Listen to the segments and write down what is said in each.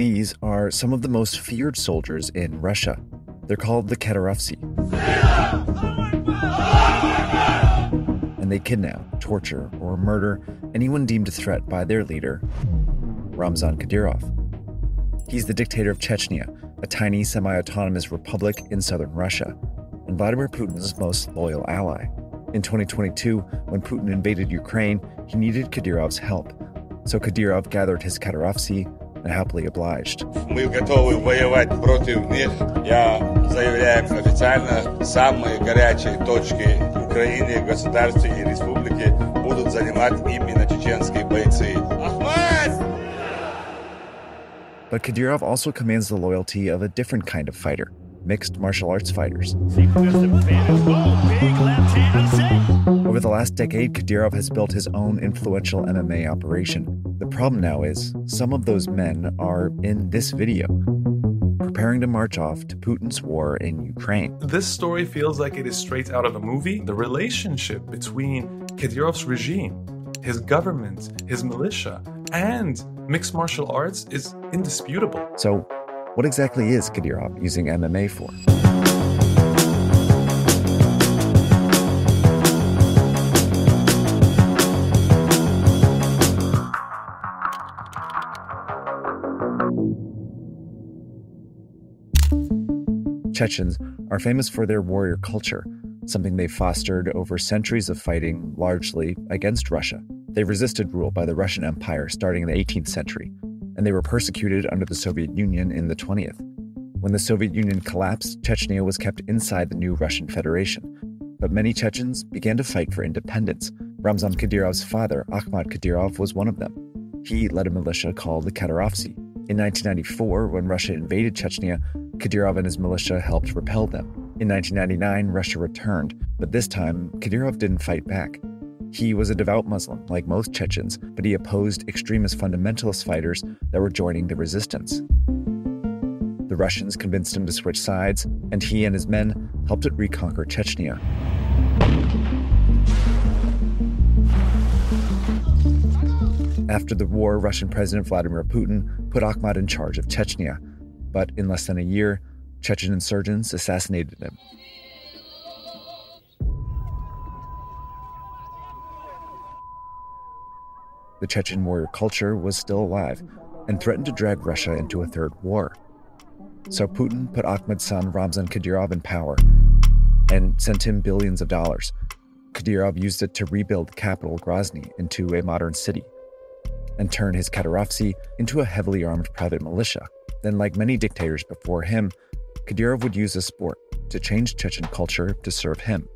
These are some of the most feared soldiers in Russia. They're called the Kadirovtsi. And they kidnap, torture, or murder anyone deemed a threat by their leader, Ramzan Kadyrov. He's the dictator of Chechnya, a tiny semi autonomous republic in southern Russia, and Vladimir Putin's most loyal ally. In 2022, when Putin invaded Ukraine, he needed Kadyrov's help. So Kadyrov gathered his Kadirovtsi and happily obliged. Мы готовы воевать против них. Я заявляю официально, самые горячие точки Украины, государства и республики будут занимать именно чеченские бойцы. Ахмад! But Kadyrov also commands the loyalty of a different kind of fighter mixed martial arts fighters. Over the last decade, Kadyrov has built his own influential MMA operation. The problem now is some of those men are in this video, preparing to march off to Putin's war in Ukraine. This story feels like it is straight out of a movie. The relationship between Kadyrov's regime, his government, his militia, and mixed martial arts is indisputable. So, what exactly is Kadyrov using MMA for? Chechens are famous for their warrior culture, something they fostered over centuries of fighting largely against Russia. They resisted rule by the Russian Empire starting in the 18th century, and they were persecuted under the Soviet Union in the 20th. When the Soviet Union collapsed, Chechnya was kept inside the new Russian Federation. But many Chechens began to fight for independence. Ramzan Kadyrov's father, Akhmat Kadyrov, was one of them. He led a militia called the Kadirovtsi. In 1994, when Russia invaded Chechnya, Kadyrov and his militia helped repel them. In 1999, Russia returned, but this time, Kadyrov didn't fight back. He was a devout Muslim, like most Chechens, but he opposed extremist fundamentalist fighters that were joining the resistance. The Russians convinced him to switch sides, and he and his men helped it reconquer Chechnya. After the war, Russian President Vladimir Putin put Akhmat in charge of Chechnya, but in less than a year, Chechen insurgents assassinated him. The Chechen warrior culture was still alive and threatened to drag Russia into a third war. So Putin put Akhmat's son Ramzan Kadyrov in power and sent him billions of dollars. Kadyrov used it to rebuild the capital Grozny into a modern city and turn his Kadirovtsi into a heavily armed private militia. Then, like many dictators before him, Kadyrov would use the sport to change Chechen culture to serve him.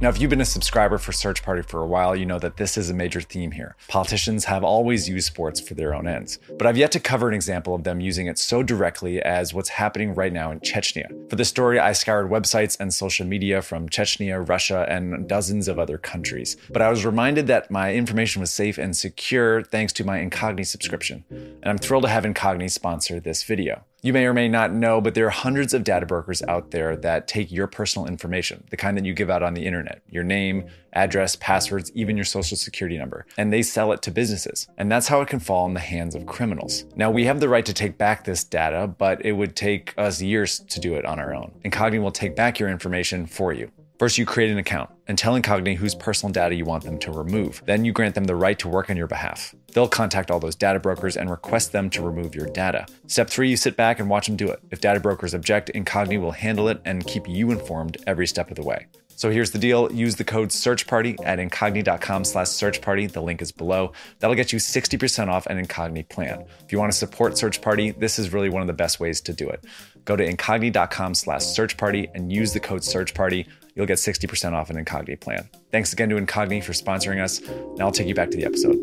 Now, if you've been a subscriber for Search Party for a while, you know that this is a major theme here. Politicians have always used sports for their own ends, but I've yet to cover an example of them using it so directly as what's happening right now in Chechnya. For this story, I scoured websites and social media from Chechnya, Russia, and dozens of other countries. But I was reminded that my information was safe and secure thanks to my Incogni subscription. And I'm thrilled to have Incogni sponsor this video. You may or may not know, but there are hundreds of data brokers out there that take your personal information, the kind that you give out on the internet, your name, address, passwords, even your social security number, and they sell it to businesses. And that's how it can fall in the hands of criminals. Now, we have the right to take back this data, but it would take us years to do it on our own. Incogni will take back your information for you. First, you create an account and tell Incogni whose personal data you want them to remove. Then you grant them the right to work on your behalf. They'll contact all those data brokers and request them to remove your data. Step three, you sit back and watch them do it. If data brokers object, Incogni will handle it and keep you informed every step of the way. So here's the deal. Use the code SearchParty at incogni.com slash searchparty. The link is below. That'll get you 60% off an Incogni plan. If you want to support Search Party, this is really one of the best ways to do it. Go to incogni.com slash searchparty and use the code SearchParty you'll get 60% off an Incogni plan. Thanks again to Incogni for sponsoring us. Now I'll take you back to the episode.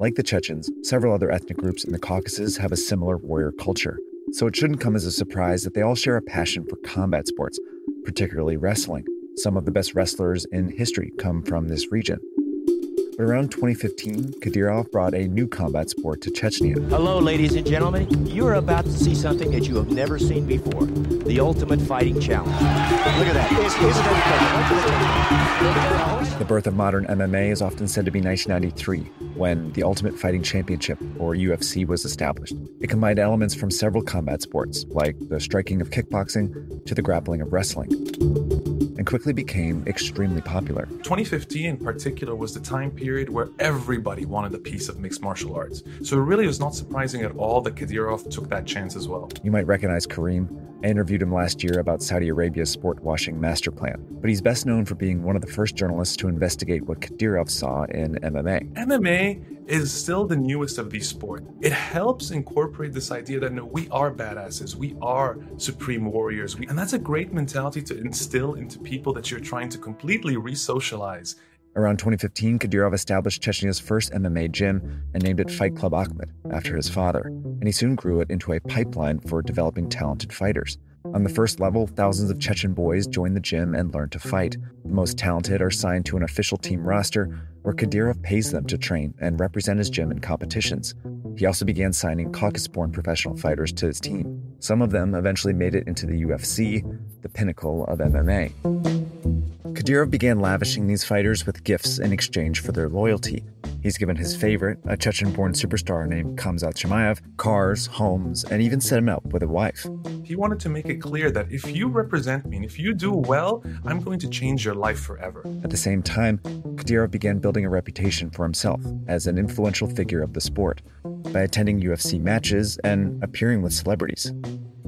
Like the Chechens, several other ethnic groups in the Caucasus have a similar warrior culture. So it shouldn't come as a surprise that they all share a passion for combat sports, particularly wrestling. Some of the best wrestlers in history come from this region. But around 2015, Kadyrov brought a new combat sport to Chechnya. Hello, ladies and gentlemen. You're about to see something that you have never seen before the Ultimate Fighting Challenge. Look at that. The birth of modern MMA is often said to be 1993, when the Ultimate Fighting Championship, or UFC, was established. It combined elements from several combat sports, like the striking of kickboxing to the grappling of wrestling, quickly became extremely popular. 2015 in particular was the time period where everybody wanted a piece of mixed martial arts. So it really was not surprising at all that Kadyrov took that chance as well. You might recognize Kareem. I interviewed him last year about Saudi Arabia's sport washing master plan, but he's best known for being one of the first journalists to investigate what Kadyrov saw in MMA. MMA is still the newest of these sports. It helps incorporate this idea that no, we are badasses, we are supreme warriors, we, and that's a great mentality to instill into people that you're trying to completely re-socialize Around 2015, Kadyrov established Chechnya's first MMA gym and named it Fight Club Akhmat after his father, and he soon grew it into a pipeline for developing talented fighters. On the first level, thousands of Chechen boys join the gym and learn to fight. The most talented are signed to an official team roster where Kadyrov pays them to train and represent his gym in competitions. He also began signing Caucasus born professional fighters to his team. Some of them eventually made it into the UFC, the pinnacle of MMA. Kadyrov began lavishing these fighters with gifts in exchange for their loyalty. He's given his mm. favorite, a Chechen born superstar named Khamzat Chimaev, cars, homes, and even set him up with a wife. He wanted to make it clear that if you represent me and if you do well, I'm going to change your life forever. At the same time, Kadyrov began building a reputation for himself as an influential figure of the sport by attending UFC matches and appearing with celebrities.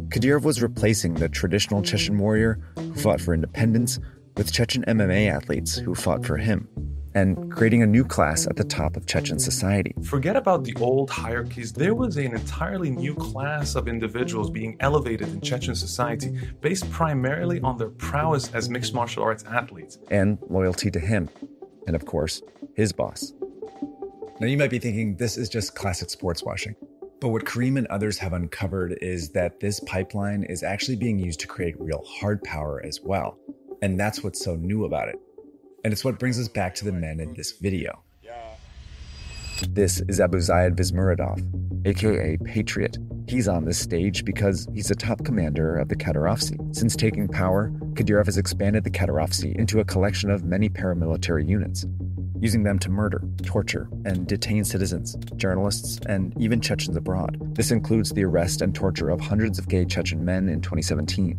Kadyrov was replacing the traditional Chechen warrior who fought for independence with Chechen MMA athletes who fought for him, and creating a new class at the top of Chechen society. Forget about the old hierarchies. There was an entirely new class of individuals being elevated in Chechen society based primarily on their prowess as mixed martial arts athletes. And loyalty to him, and of course, his boss. Now, you might be thinking this is just classic sports washing. But what Kareem and others have uncovered is that this pipeline is actually being used to create real hard power as well. And that's what's so new about it. And it's what brings us back to the men in this video. This is Abu Zayed Vismuradov, aka Patriot. He's on this stage because he's a top commander of the Kadirovtsi. Since taking power, Kadyrov has expanded the Kadirovtsi into a collection of many paramilitary units, using them to murder, torture, and detain citizens, journalists, and even Chechens abroad. This includes the arrest and torture of hundreds of gay Chechen men in 2017.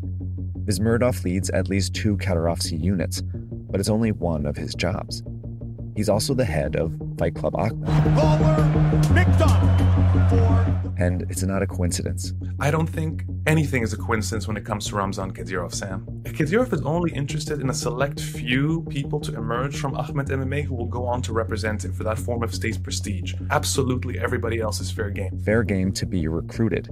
Vismuradov leads at least two Kadirovtsi units, but it's only one of his jobs. He's also the head of Fight Club Akhmat. And it's not a coincidence. I don't think anything is a coincidence when it comes to Ramzan Kadyrov, Sam. Kadyrov is only interested in a select few people to emerge from Akhmat MMA who will go on to represent him for that form of state prestige. Absolutely everybody else is fair game. Fair game to be recruited.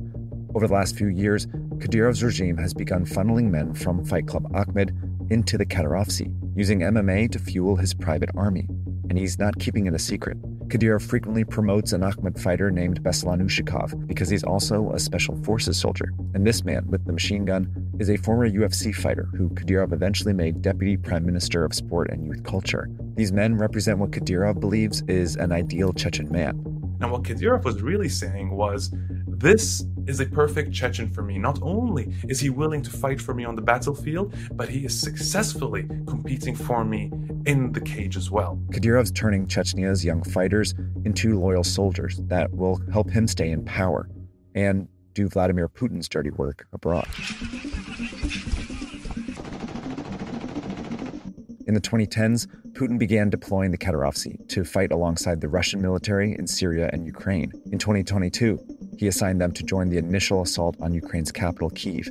Over the last few years, Kadyrov's regime has begun funneling men from Fight Club Akhmat into the Kadirovtsi, using MMA to fuel his private army. And he's not keeping it a secret. Kadyrov frequently promotes an Akhmat fighter named Beslan Ushakov because he's also a special forces soldier. And this man with the machine gun is a former UFC fighter who Kadyrov eventually made deputy prime minister of sport and youth culture. These men represent what Kadyrov believes is an ideal Chechen man. Now, what Kadyrov was really saying was this is a perfect Chechen for me. Not only is he willing to fight for me on the battlefield, but he is successfully competing for me in the cage as well. Kadyrov's turning Chechnya's young fighters into loyal soldiers that will help him stay in power and do Vladimir Putin's dirty work abroad. In the 2010s, Putin began deploying the Kadirovtsi to fight alongside the Russian military in Syria and Ukraine. In 2022, he assigned them to join the initial assault on Ukraine's capital, Kiev,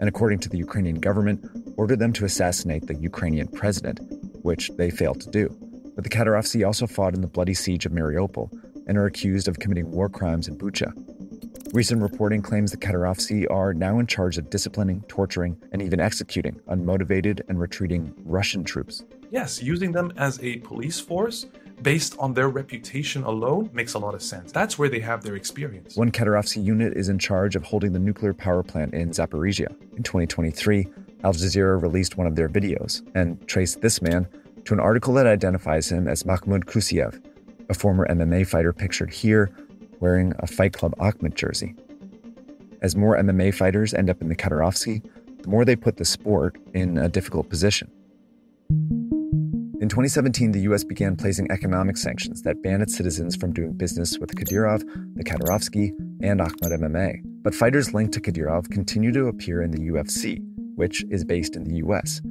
and according to the Ukrainian government, ordered them to assassinate the Ukrainian president, which they failed to do. But the Kadirovtsi also fought in the bloody siege of Mariupol and are accused of committing war crimes in Bucha. Recent reporting claims the Kadirovtsi are now in charge of disciplining, torturing, and even executing unmotivated and retreating Russian troops. Yes, using them as a police force based on their reputation alone makes a lot of sense. That's where they have their experience. One Kadirovtsi unit is in charge of holding the nuclear power plant in Zaporizhia. In 2023, Al Jazeera released one of their videos and traced this man to an article that identifies him as Mahmoud Kusiev, a former MMA fighter pictured here wearing a Fight Club Akhmat jersey. As more MMA fighters end up in the Kadirovtsi, the more they put the sport in a difficult position. In 2017, the US began placing economic sanctions that banned its citizens from doing business with Kadyrov, the Kadirovtsi, and Akhmat MMA. But fighters linked to Kadyrov continue to appear in the UFC, which is based in the US.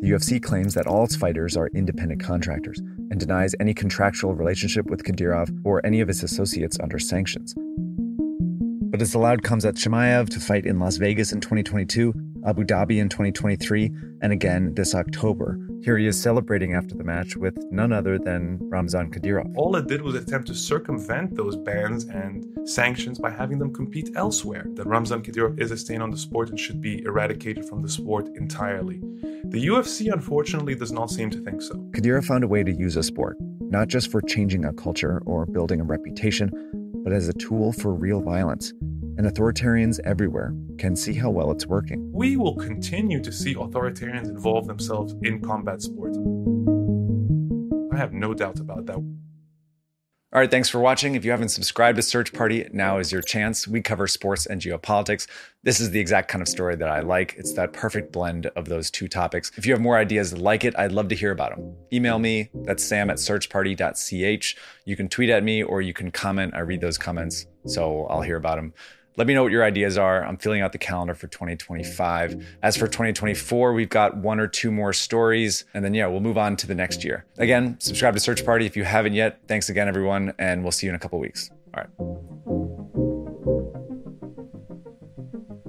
The UFC claims that all its fighters are independent contractors and denies any contractual relationship with Kadyrov or any of his associates under sanctions. But it's allowed Khamzat Chimaev to fight in Las Vegas in 2022, Abu Dhabi in 2023, and again this October. Here he is celebrating after the match with none other than Ramzan Kadyrov. All it did was attempt to circumvent those bans and sanctions by having them compete elsewhere. That Ramzan Kadyrov is a stain on the sport and should be eradicated from the sport entirely. The UFC, unfortunately, does not seem to think so. Kadyrov found a way to use a sport, not just for changing a culture or building a reputation, but as a tool for real violence. And authoritarians everywhere can see how well it's working. We will continue to see authoritarians involve themselves in combat sports. I have no doubt about that. All right, thanks for watching. If you haven't subscribed to Search Party, now is your chance. We cover sports and geopolitics. This is the exact kind of story that I like. It's that perfect blend of those two topics. If you have more ideas like it, I'd love to hear about them. Email me, that's sam at searchparty.ch. You can tweet at me or you can comment. I read those comments, so I'll hear about them. Let me know what your ideas are. I'm filling out the calendar for 2025. Mm-hmm. As for 2024, we've got one or two more stories, and then, yeah, we'll move on to the next mm. year. Again, subscribe to Search Party if you haven't yet. Thanks again, everyone, and we'll see you in a couple weeks.